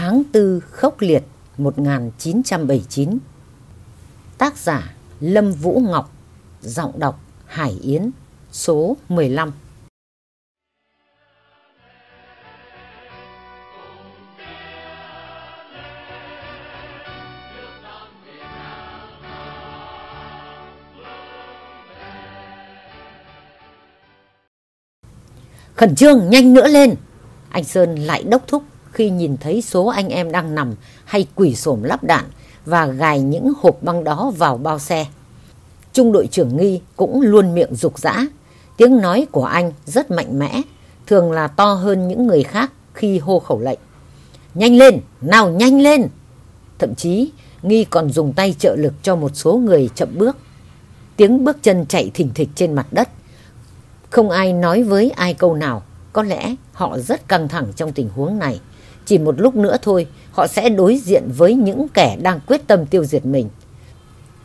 Tháng tư khốc liệt 1979 Tác giả Lâm Vũ Ngọc, Giọng đọc Hải Yến, Số 15 Khẩn trương nhanh nữa lên. Anh Sơn lại đốc thúc khi nhìn thấy số anh em đang nằm hay quỷ xổm lắp đạn và gài những hộp băng đó vào bao xe. Trung đội trưởng Nghi cũng luôn miệng rục rã. Tiếng nói của anh rất mạnh mẽ, thường là to hơn những người khác khi hô khẩu lệnh. Nhanh lên, nào nhanh lên! Thậm chí, Nghi còn dùng tay trợ lực cho một số người chậm bước. Tiếng bước chân chạy thình thịch trên mặt đất. Không ai nói với ai câu nào. Có lẽ họ rất căng thẳng trong tình huống này. Chỉ một lúc nữa thôi, họ sẽ đối diện với những kẻ đang quyết tâm tiêu diệt mình.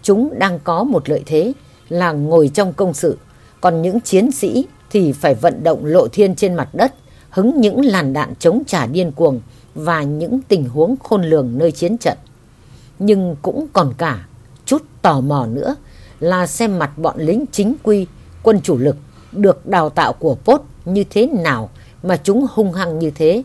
Chúng đang có một lợi thế là ngồi trong công sự, còn những chiến sĩ thì phải vận động lộ thiên trên mặt đất, hứng những làn đạn chống trả điên cuồng và những tình huống khôn lường nơi chiến trận. Nhưng cũng còn cả chút tò mò nữa là xem mặt bọn lính chính quy, quân chủ lực được đào tạo của Pốt như thế nào mà chúng hung hăng như thế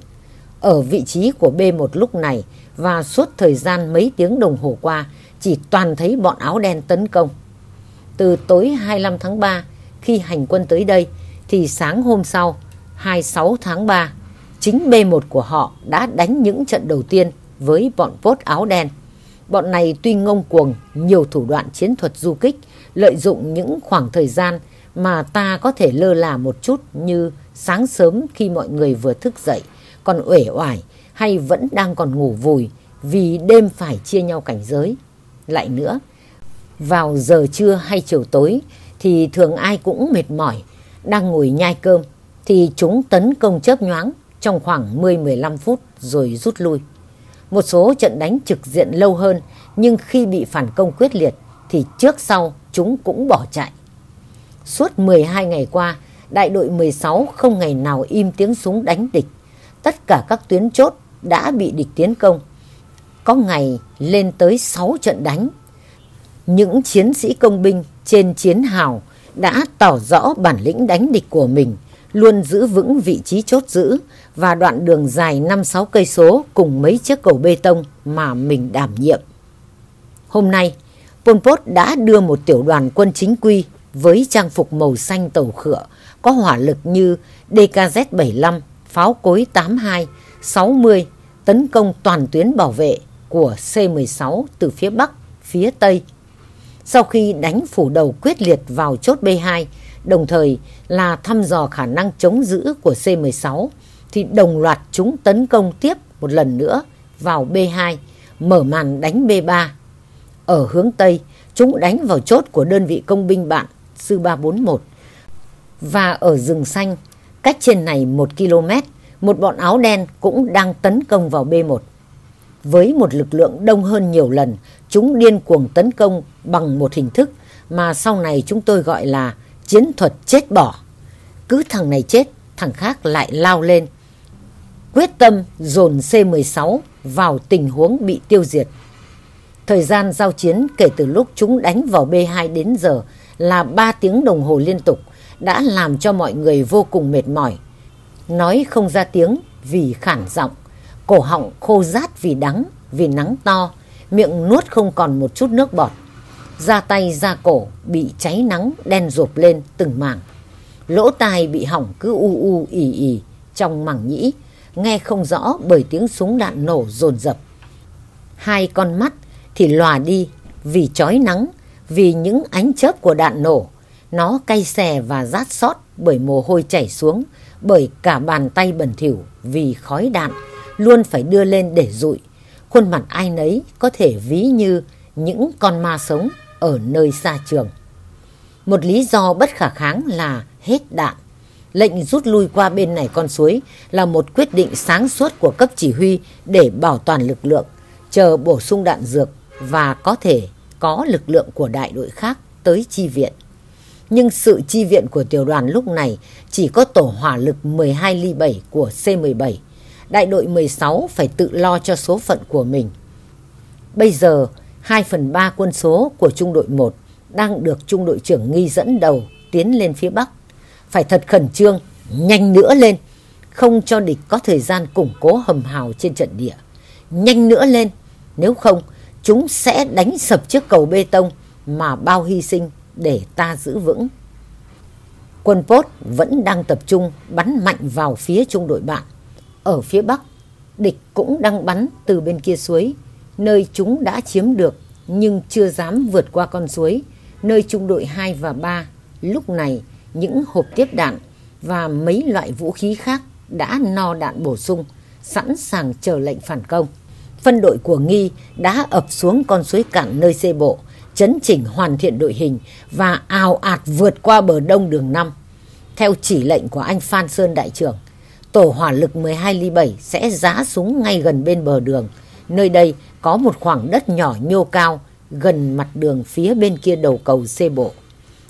ở vị trí của B1 lúc này và suốt thời gian mấy tiếng đồng hồ qua, chỉ toàn thấy bọn áo đen tấn công. Từ tối 25 tháng 3 khi hành quân tới đây, thì sáng hôm sau 26 tháng 3 chính B1 của họ đã đánh những trận đầu tiên với bọn vốt áo đen. Bọn này tuy ngông cuồng, nhiều thủ đoạn chiến thuật du kích, lợi dụng những khoảng thời gian mà ta có thể lơ là một chút như sáng sớm khi mọi người vừa thức dậy còn uể oải hay vẫn đang còn ngủ vùi vì đêm phải chia nhau cảnh giới. Lại nữa, vào giờ trưa hay chiều tối thì thường ai cũng mệt mỏi, đang ngồi nhai cơm thì chúng tấn công chớp nhoáng trong khoảng 10-15 phút rồi rút lui. Một số trận đánh trực diện lâu hơn nhưng khi bị phản công quyết liệt thì trước sau chúng cũng bỏ chạy. Suốt 12 ngày qua, đại đội 16 không ngày nào im tiếng súng đánh địch tất cả các tuyến chốt đã bị địch tiến công. Có ngày lên tới 6 trận đánh. Những chiến sĩ công binh trên chiến hào đã tỏ rõ bản lĩnh đánh địch của mình, luôn giữ vững vị trí chốt giữ và đoạn đường dài 5-6 cây số cùng mấy chiếc cầu bê tông mà mình đảm nhiệm. Hôm nay, Pol Pot đã đưa một tiểu đoàn quân chính quy với trang phục màu xanh tàu khựa có hỏa lực như DKZ-75 pháo cối 82, 60 tấn công toàn tuyến bảo vệ của C-16 từ phía Bắc, phía Tây. Sau khi đánh phủ đầu quyết liệt vào chốt B2, đồng thời là thăm dò khả năng chống giữ của C-16, thì đồng loạt chúng tấn công tiếp một lần nữa vào B2, mở màn đánh B3. Ở hướng Tây, chúng đánh vào chốt của đơn vị công binh bạn Sư 341. Và ở rừng xanh, Cách trên này một km, một bọn áo đen cũng đang tấn công vào B1. Với một lực lượng đông hơn nhiều lần, chúng điên cuồng tấn công bằng một hình thức mà sau này chúng tôi gọi là chiến thuật chết bỏ. Cứ thằng này chết, thằng khác lại lao lên. Quyết tâm dồn C-16 vào tình huống bị tiêu diệt. Thời gian giao chiến kể từ lúc chúng đánh vào B2 đến giờ là 3 tiếng đồng hồ liên tục đã làm cho mọi người vô cùng mệt mỏi. Nói không ra tiếng vì khản giọng, cổ họng khô rát vì đắng, vì nắng to, miệng nuốt không còn một chút nước bọt. Da tay da cổ bị cháy nắng đen rộp lên từng mảng. Lỗ tai bị hỏng cứ u u ỉ ỉ trong mảng nhĩ, nghe không rõ bởi tiếng súng đạn nổ dồn dập. Hai con mắt thì lòa đi vì chói nắng, vì những ánh chớp của đạn nổ nó cay xè và rát xót bởi mồ hôi chảy xuống, bởi cả bàn tay bẩn thỉu vì khói đạn, luôn phải đưa lên để rụi. Khuôn mặt ai nấy có thể ví như những con ma sống ở nơi xa trường. Một lý do bất khả kháng là hết đạn. Lệnh rút lui qua bên này con suối là một quyết định sáng suốt của cấp chỉ huy để bảo toàn lực lượng, chờ bổ sung đạn dược và có thể có lực lượng của đại đội khác tới chi viện nhưng sự chi viện của tiểu đoàn lúc này chỉ có tổ hỏa lực 12 ly 7 của C-17. đại đội 16 phải tự lo cho số phận của mình. Bây giờ, 2 phần 3 quân số của trung đội 1 đang được trung đội trưởng nghi dẫn đầu tiến lên phía Bắc. Phải thật khẩn trương, nhanh nữa lên, không cho địch có thời gian củng cố hầm hào trên trận địa. Nhanh nữa lên, nếu không chúng sẽ đánh sập chiếc cầu bê tông mà bao hy sinh để ta giữ vững. Quân Pốt vẫn đang tập trung bắn mạnh vào phía trung đội bạn. Ở phía Bắc, địch cũng đang bắn từ bên kia suối, nơi chúng đã chiếm được nhưng chưa dám vượt qua con suối, nơi trung đội 2 và 3. Lúc này, những hộp tiếp đạn và mấy loại vũ khí khác đã no đạn bổ sung, sẵn sàng chờ lệnh phản công. Phân đội của Nghi đã ập xuống con suối cạn nơi xê bộ, chấn chỉnh hoàn thiện đội hình và ào ạt vượt qua bờ đông đường 5. Theo chỉ lệnh của anh Phan Sơn Đại trưởng, tổ hỏa lực 12 ly 7 sẽ giá súng ngay gần bên bờ đường. Nơi đây có một khoảng đất nhỏ nhô cao gần mặt đường phía bên kia đầu cầu xê bộ.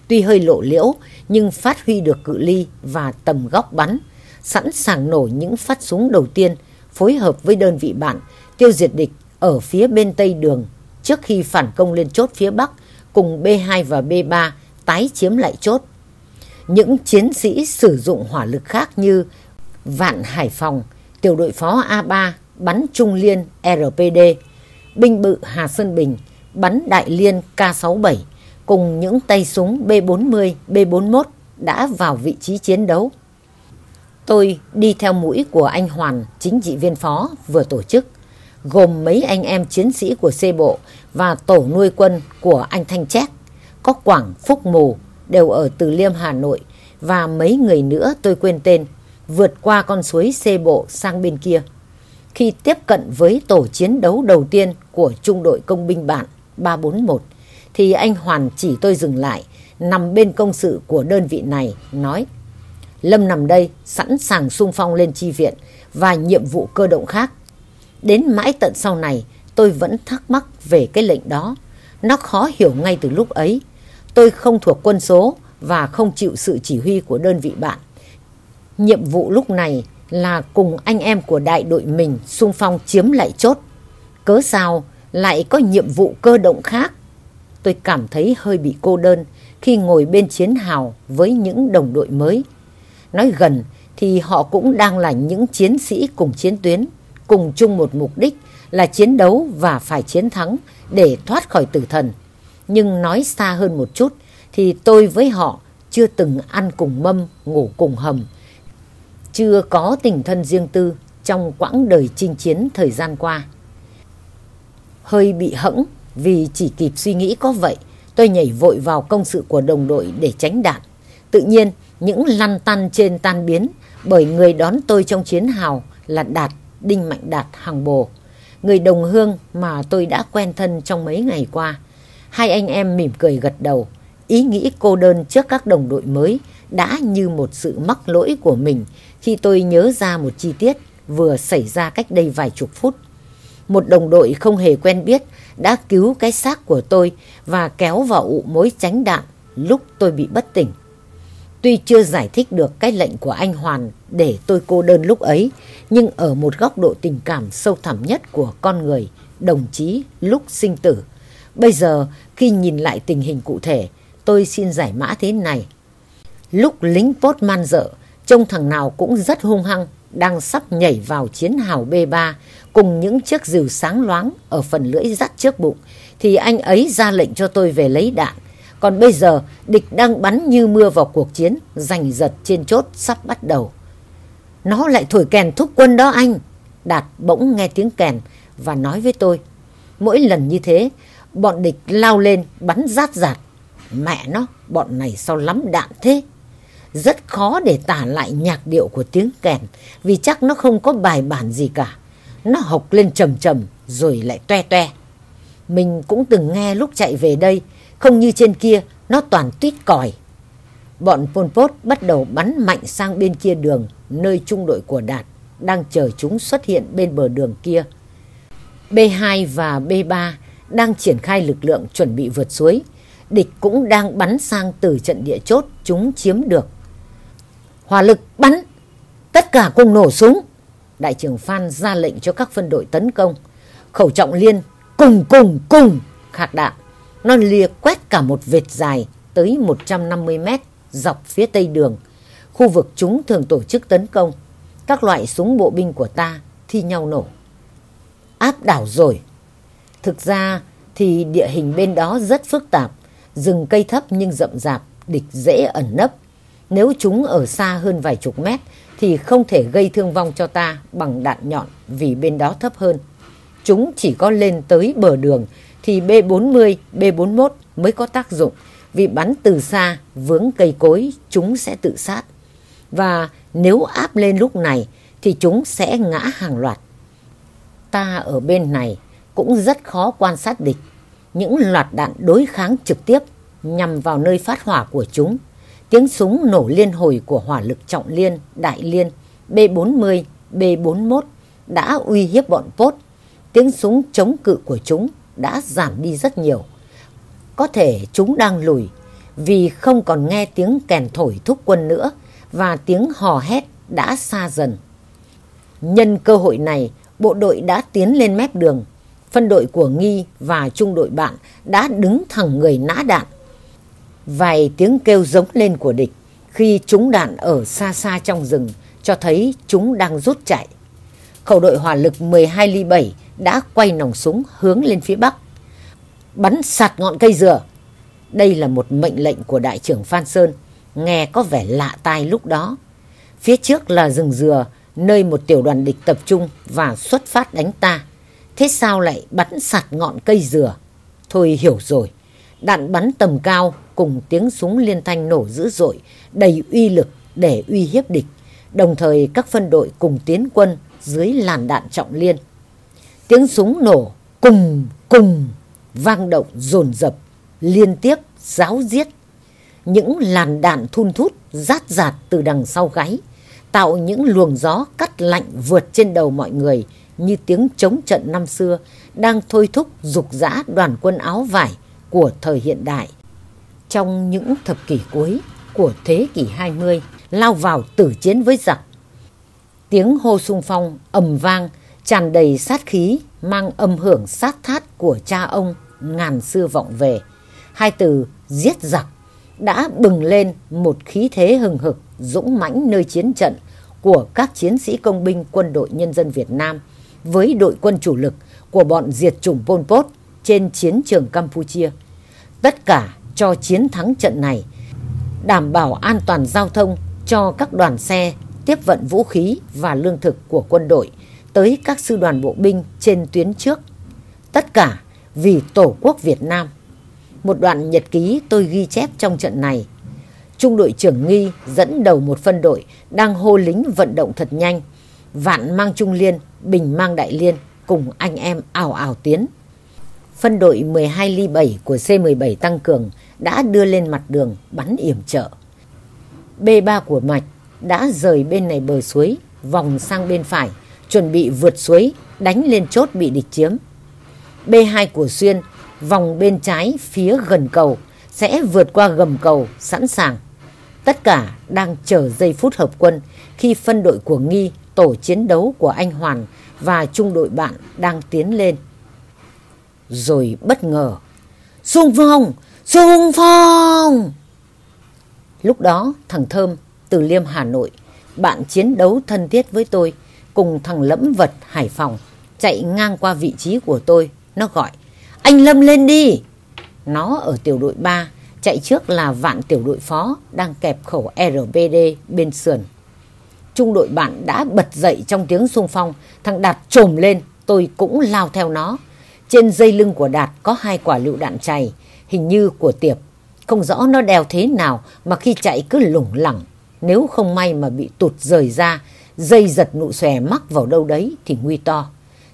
Tuy hơi lộ liễu nhưng phát huy được cự ly và tầm góc bắn, sẵn sàng nổ những phát súng đầu tiên phối hợp với đơn vị bạn tiêu diệt địch ở phía bên tây đường trước khi phản công lên chốt phía bắc cùng B2 và B3 tái chiếm lại chốt. Những chiến sĩ sử dụng hỏa lực khác như Vạn Hải Phòng, tiểu đội phó A3 bắn Trung Liên RPD, binh bự Hà Sơn Bình bắn Đại Liên K67 cùng những tay súng B40, B41 đã vào vị trí chiến đấu. Tôi đi theo mũi của anh Hoàn, chính trị viên phó vừa tổ chức, gồm mấy anh em chiến sĩ của C bộ và tổ nuôi quân của anh Thanh Chét, có Quảng, Phúc Mù đều ở Từ Liêm Hà Nội và mấy người nữa tôi quên tên, vượt qua con suối xê bộ sang bên kia. Khi tiếp cận với tổ chiến đấu đầu tiên của trung đội công binh bạn 341 thì anh Hoàn chỉ tôi dừng lại, nằm bên công sự của đơn vị này, nói Lâm nằm đây, sẵn sàng sung phong lên chi viện và nhiệm vụ cơ động khác. Đến mãi tận sau này, tôi vẫn thắc mắc về cái lệnh đó. Nó khó hiểu ngay từ lúc ấy. Tôi không thuộc quân số và không chịu sự chỉ huy của đơn vị bạn. Nhiệm vụ lúc này là cùng anh em của đại đội mình xung phong chiếm lại chốt. Cớ sao lại có nhiệm vụ cơ động khác? Tôi cảm thấy hơi bị cô đơn khi ngồi bên chiến hào với những đồng đội mới. Nói gần thì họ cũng đang là những chiến sĩ cùng chiến tuyến, cùng chung một mục đích là chiến đấu và phải chiến thắng để thoát khỏi tử thần. Nhưng nói xa hơn một chút thì tôi với họ chưa từng ăn cùng mâm, ngủ cùng hầm. Chưa có tình thân riêng tư trong quãng đời chinh chiến thời gian qua. Hơi bị hẫng vì chỉ kịp suy nghĩ có vậy, tôi nhảy vội vào công sự của đồng đội để tránh đạn. Tự nhiên, những lăn tăn trên tan biến bởi người đón tôi trong chiến hào là Đạt, Đinh Mạnh Đạt hàng bồ. Người đồng hương mà tôi đã quen thân trong mấy ngày qua. Hai anh em mỉm cười gật đầu. Ý nghĩ cô đơn trước các đồng đội mới đã như một sự mắc lỗi của mình khi tôi nhớ ra một chi tiết vừa xảy ra cách đây vài chục phút. Một đồng đội không hề quen biết đã cứu cái xác của tôi và kéo vào ụ mối tránh đạn lúc tôi bị bất tỉnh. Tuy chưa giải thích được cái lệnh của anh Hoàn để tôi cô đơn lúc ấy, nhưng ở một góc độ tình cảm sâu thẳm nhất của con người, đồng chí lúc sinh tử. Bây giờ, khi nhìn lại tình hình cụ thể, tôi xin giải mã thế này. Lúc lính pốt man dợ, trông thằng nào cũng rất hung hăng, đang sắp nhảy vào chiến hào B3 cùng những chiếc rìu sáng loáng ở phần lưỡi dắt trước bụng, thì anh ấy ra lệnh cho tôi về lấy đạn còn bây giờ địch đang bắn như mưa vào cuộc chiến, giành giật trên chốt sắp bắt đầu. Nó lại thổi kèn thúc quân đó anh. Đạt bỗng nghe tiếng kèn và nói với tôi. Mỗi lần như thế, bọn địch lao lên bắn rát rạt. Mẹ nó, bọn này sao lắm đạn thế? Rất khó để tả lại nhạc điệu của tiếng kèn vì chắc nó không có bài bản gì cả. Nó học lên trầm trầm rồi lại toe toe. Mình cũng từng nghe lúc chạy về đây không như trên kia, nó toàn tuyết còi. Bọn Pol Pot bắt đầu bắn mạnh sang bên kia đường, nơi trung đội của Đạt đang chờ chúng xuất hiện bên bờ đường kia. B2 và B3 đang triển khai lực lượng chuẩn bị vượt suối. Địch cũng đang bắn sang từ trận địa chốt chúng chiếm được. Hỏa lực bắn! Tất cả cùng nổ súng! đại trưởng Phan ra lệnh cho các phân đội tấn công. Khẩu trọng liên cùng cùng cùng khạc đạn. Nó lìa quét cả một vệt dài tới 150 mét dọc phía tây đường. Khu vực chúng thường tổ chức tấn công. Các loại súng bộ binh của ta thi nhau nổ. Áp đảo rồi. Thực ra thì địa hình bên đó rất phức tạp. Rừng cây thấp nhưng rậm rạp, địch dễ ẩn nấp. Nếu chúng ở xa hơn vài chục mét thì không thể gây thương vong cho ta bằng đạn nhọn vì bên đó thấp hơn. Chúng chỉ có lên tới bờ đường thì B40, B41 mới có tác dụng vì bắn từ xa vướng cây cối chúng sẽ tự sát. Và nếu áp lên lúc này thì chúng sẽ ngã hàng loạt. Ta ở bên này cũng rất khó quan sát địch. Những loạt đạn đối kháng trực tiếp nhằm vào nơi phát hỏa của chúng Tiếng súng nổ liên hồi của hỏa lực trọng liên, đại liên, B-40, B-41 đã uy hiếp bọn Pốt. Tiếng súng chống cự của chúng đã giảm đi rất nhiều. Có thể chúng đang lùi vì không còn nghe tiếng kèn thổi thúc quân nữa và tiếng hò hét đã xa dần. Nhân cơ hội này, bộ đội đã tiến lên mép đường. Phân đội của Nghi và trung đội bạn đã đứng thẳng người nã đạn Vài tiếng kêu giống lên của địch khi chúng đạn ở xa xa trong rừng cho thấy chúng đang rút chạy. Khẩu đội hỏa lực 12 ly 7 đã quay nòng súng hướng lên phía bắc. Bắn sạt ngọn cây dừa. Đây là một mệnh lệnh của đại trưởng Phan Sơn, nghe có vẻ lạ tai lúc đó. Phía trước là rừng dừa, nơi một tiểu đoàn địch tập trung và xuất phát đánh ta. Thế sao lại bắn sạt ngọn cây dừa? Thôi hiểu rồi. Đạn bắn tầm cao cùng tiếng súng liên thanh nổ dữ dội, đầy uy lực để uy hiếp địch. Đồng thời các phân đội cùng tiến quân dưới làn đạn trọng liên. Tiếng súng nổ cùng cùng vang động dồn dập liên tiếp giáo giết. Những làn đạn thun thút rát rạt từ đằng sau gáy tạo những luồng gió cắt lạnh vượt trên đầu mọi người như tiếng chống trận năm xưa đang thôi thúc dục dã đoàn quân áo vải của thời hiện đại. Trong những thập kỷ cuối của thế kỷ 20, lao vào tử chiến với giặc. Tiếng hô sung phong ầm vang, tràn đầy sát khí, mang âm hưởng sát thát của cha ông ngàn xưa vọng về. Hai từ giết giặc đã bừng lên một khí thế hừng hực, dũng mãnh nơi chiến trận của các chiến sĩ công binh quân đội nhân dân Việt Nam với đội quân chủ lực của bọn diệt chủng Pol Pot trên chiến trường Campuchia. Tất cả cho chiến thắng trận này, đảm bảo an toàn giao thông cho các đoàn xe tiếp vận vũ khí và lương thực của quân đội tới các sư đoàn bộ binh trên tuyến trước. Tất cả vì Tổ quốc Việt Nam. Một đoạn nhật ký tôi ghi chép trong trận này. Trung đội trưởng Nghi dẫn đầu một phân đội đang hô lính vận động thật nhanh. Vạn mang Trung Liên, Bình mang Đại Liên cùng anh em ảo ảo tiến phân đội 12 ly 7 của C-17 tăng cường đã đưa lên mặt đường bắn yểm trợ. B-3 của Mạch đã rời bên này bờ suối, vòng sang bên phải, chuẩn bị vượt suối, đánh lên chốt bị địch chiếm. B-2 của Xuyên vòng bên trái phía gần cầu, sẽ vượt qua gầm cầu sẵn sàng. Tất cả đang chờ giây phút hợp quân khi phân đội của Nghi, tổ chiến đấu của anh Hoàn và trung đội bạn đang tiến lên rồi bất ngờ. Xung phong! Xung phong! Lúc đó thằng Thơm từ Liêm Hà Nội, bạn chiến đấu thân thiết với tôi, cùng thằng Lẫm Vật Hải Phòng, chạy ngang qua vị trí của tôi. Nó gọi, anh Lâm lên đi! Nó ở tiểu đội 3, chạy trước là vạn tiểu đội phó đang kẹp khẩu RBD bên sườn. Trung đội bạn đã bật dậy trong tiếng xung phong, thằng Đạt trồm lên, tôi cũng lao theo nó. Trên dây lưng của Đạt có hai quả lựu đạn chày, hình như của Tiệp. Không rõ nó đeo thế nào mà khi chạy cứ lủng lẳng. Nếu không may mà bị tụt rời ra, dây giật nụ xòe mắc vào đâu đấy thì nguy to.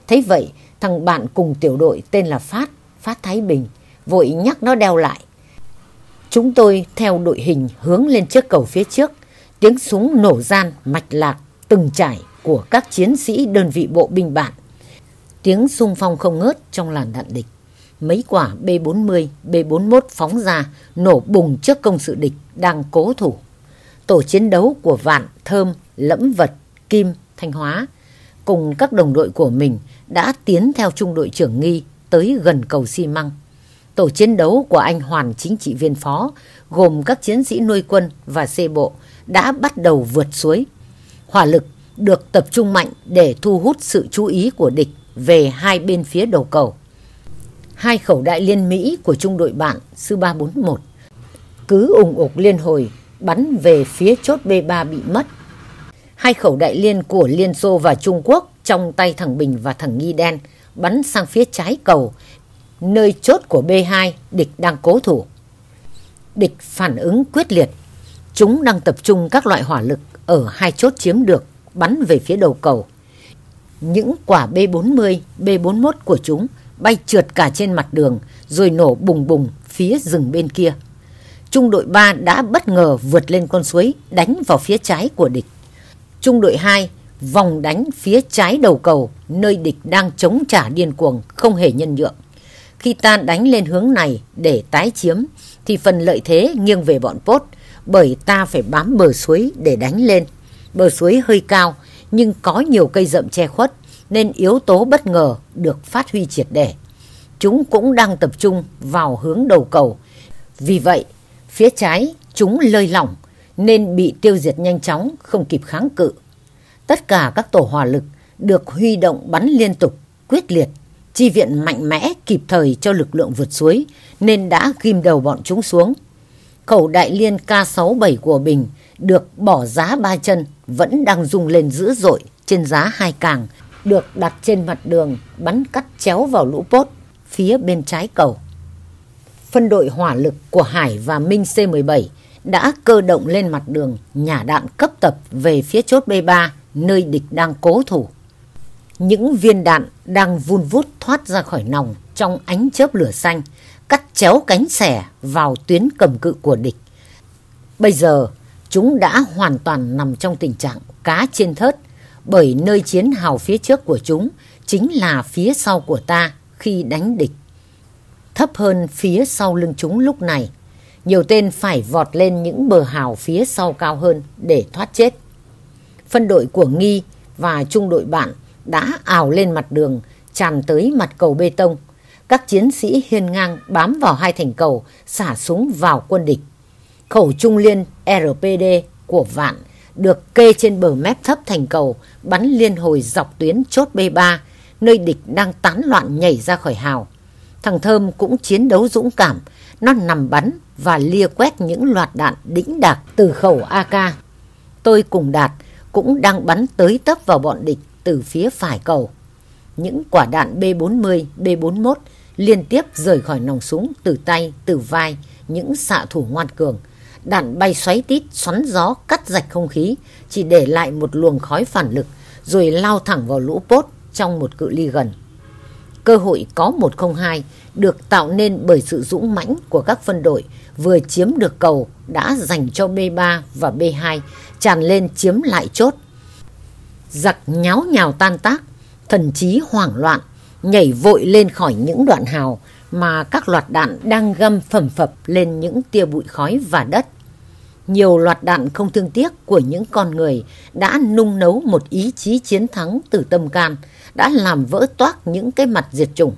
Thấy vậy, thằng bạn cùng tiểu đội tên là Phát, Phát Thái Bình, vội nhắc nó đeo lại. Chúng tôi theo đội hình hướng lên chiếc cầu phía trước, tiếng súng nổ gian mạch lạc từng trải của các chiến sĩ đơn vị bộ binh bạn Tiếng xung phong không ngớt trong làn đạn địch. Mấy quả B-40, B-41 phóng ra, nổ bùng trước công sự địch đang cố thủ. Tổ chiến đấu của Vạn, Thơm, Lẫm Vật, Kim, Thanh Hóa cùng các đồng đội của mình đã tiến theo trung đội trưởng Nghi tới gần cầu xi măng. Tổ chiến đấu của anh Hoàn chính trị viên phó gồm các chiến sĩ nuôi quân và xe bộ đã bắt đầu vượt suối. Hỏa lực được tập trung mạnh để thu hút sự chú ý của địch về hai bên phía đầu cầu. Hai khẩu đại liên Mỹ của trung đội bạn Sư 341 cứ ủng ục liên hồi bắn về phía chốt B3 bị mất. Hai khẩu đại liên của Liên Xô và Trung Quốc trong tay thằng Bình và thằng Nghi Đen bắn sang phía trái cầu, nơi chốt của B2 địch đang cố thủ. Địch phản ứng quyết liệt. Chúng đang tập trung các loại hỏa lực ở hai chốt chiếm được bắn về phía đầu cầu. Những quả B40, B41 của chúng bay trượt cả trên mặt đường rồi nổ bùng bùng phía rừng bên kia. Trung đội 3 đã bất ngờ vượt lên con suối đánh vào phía trái của địch. Trung đội 2 vòng đánh phía trái đầu cầu nơi địch đang chống trả điên cuồng không hề nhân nhượng. Khi ta đánh lên hướng này để tái chiếm thì phần lợi thế nghiêng về bọn Pốt bởi ta phải bám bờ suối để đánh lên. Bờ suối hơi cao nhưng có nhiều cây rậm che khuất nên yếu tố bất ngờ được phát huy triệt để. Chúng cũng đang tập trung vào hướng đầu cầu. Vì vậy, phía trái chúng lơi lỏng nên bị tiêu diệt nhanh chóng, không kịp kháng cự. Tất cả các tổ hỏa lực được huy động bắn liên tục, quyết liệt, chi viện mạnh mẽ kịp thời cho lực lượng vượt suối nên đã ghim đầu bọn chúng xuống. Khẩu đại liên K67 của Bình được bỏ giá ba chân vẫn đang rung lên dữ dội trên giá hai càng được đặt trên mặt đường bắn cắt chéo vào lũ pốt phía bên trái cầu. Phân đội hỏa lực của Hải và Minh C-17 đã cơ động lên mặt đường nhả đạn cấp tập về phía chốt B3 nơi địch đang cố thủ. Những viên đạn đang vun vút thoát ra khỏi nòng trong ánh chớp lửa xanh, cắt chéo cánh xẻ vào tuyến cầm cự của địch. Bây giờ, chúng đã hoàn toàn nằm trong tình trạng cá trên thớt, bởi nơi chiến hào phía trước của chúng chính là phía sau của ta khi đánh địch. Thấp hơn phía sau lưng chúng lúc này, nhiều tên phải vọt lên những bờ hào phía sau cao hơn để thoát chết. Phân đội của Nghi và trung đội bạn đã ảo lên mặt đường, tràn tới mặt cầu bê tông. Các chiến sĩ hiên ngang bám vào hai thành cầu, xả súng vào quân địch. Khẩu trung liên RPD của Vạn được kê trên bờ mép thấp thành cầu, bắn liên hồi dọc tuyến chốt B3, nơi địch đang tán loạn nhảy ra khỏi hào. Thằng Thơm cũng chiến đấu dũng cảm, nó nằm bắn và lia quét những loạt đạn đĩnh đạc từ khẩu AK. Tôi cùng Đạt cũng đang bắn tới tấp vào bọn địch từ phía phải cầu. Những quả đạn B40, B41 liên tiếp rời khỏi nòng súng từ tay, từ vai, những xạ thủ ngoan cường. Đạn bay xoáy tít, xoắn gió, cắt rạch không khí, chỉ để lại một luồng khói phản lực, rồi lao thẳng vào lũ pốt trong một cự ly gần. Cơ hội có 102 được tạo nên bởi sự dũng mãnh của các phân đội vừa chiếm được cầu đã dành cho B ba và B hai tràn lên chiếm lại chốt. Giặc nháo nhào tan tác, thần trí hoảng loạn, nhảy vội lên khỏi những đoạn hào mà các loạt đạn đang găm phẩm phập lên những tia bụi khói và đất. Nhiều loạt đạn không thương tiếc của những con người đã nung nấu một ý chí chiến thắng từ tâm can, đã làm vỡ toác những cái mặt diệt chủng.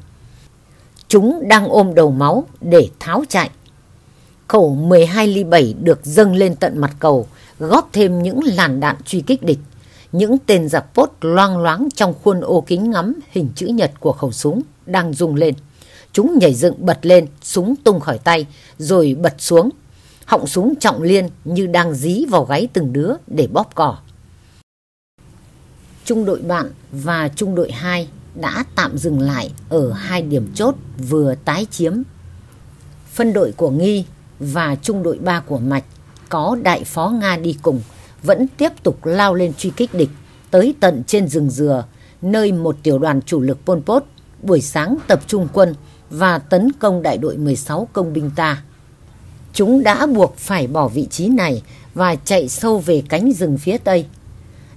Chúng đang ôm đầu máu để tháo chạy. Khẩu 12 ly 7 được dâng lên tận mặt cầu, góp thêm những làn đạn truy kích địch. Những tên giặc pốt loang loáng trong khuôn ô kính ngắm hình chữ nhật của khẩu súng đang rung lên. Chúng nhảy dựng bật lên, súng tung khỏi tay, rồi bật xuống. Họng súng trọng liên như đang dí vào gáy từng đứa để bóp cỏ. Trung đội bạn và trung đội 2 đã tạm dừng lại ở hai điểm chốt vừa tái chiếm. Phân đội của Nghi và trung đội 3 của Mạch có đại phó Nga đi cùng vẫn tiếp tục lao lên truy kích địch tới tận trên rừng dừa, nơi một tiểu đoàn chủ lực Pol Pot buổi sáng tập trung quân và tấn công đại đội 16 công binh ta. Chúng đã buộc phải bỏ vị trí này và chạy sâu về cánh rừng phía tây.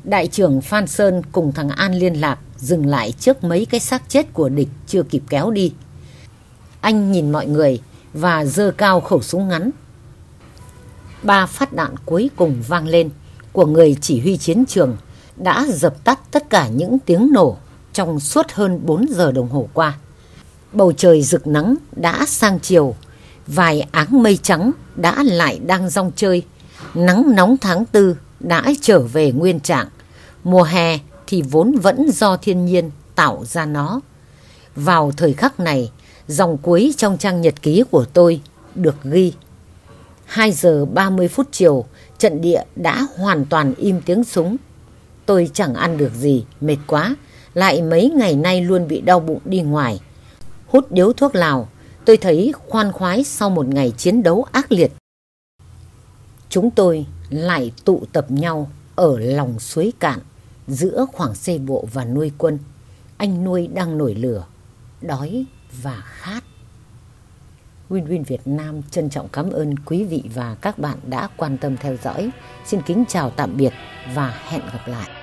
Đại trưởng Phan Sơn cùng thằng An liên lạc dừng lại trước mấy cái xác chết của địch chưa kịp kéo đi. Anh nhìn mọi người và dơ cao khẩu súng ngắn. Ba phát đạn cuối cùng vang lên của người chỉ huy chiến trường đã dập tắt tất cả những tiếng nổ trong suốt hơn 4 giờ đồng hồ qua. Bầu trời rực nắng đã sang chiều, vài áng mây trắng đã lại đang rong chơi. Nắng nóng tháng tư đã trở về nguyên trạng. Mùa hè thì vốn vẫn do thiên nhiên tạo ra nó. Vào thời khắc này, dòng cuối trong trang nhật ký của tôi được ghi. 2 giờ 30 phút chiều, trận địa đã hoàn toàn im tiếng súng. Tôi chẳng ăn được gì, mệt quá, lại mấy ngày nay luôn bị đau bụng đi ngoài. Hút điếu thuốc lào, tôi thấy khoan khoái sau một ngày chiến đấu ác liệt. Chúng tôi lại tụ tập nhau ở lòng suối cạn giữa khoảng xây bộ và nuôi quân. Anh nuôi đang nổi lửa, đói và khát. Win Win Việt Nam trân trọng cảm ơn quý vị và các bạn đã quan tâm theo dõi. Xin kính chào tạm biệt và hẹn gặp lại.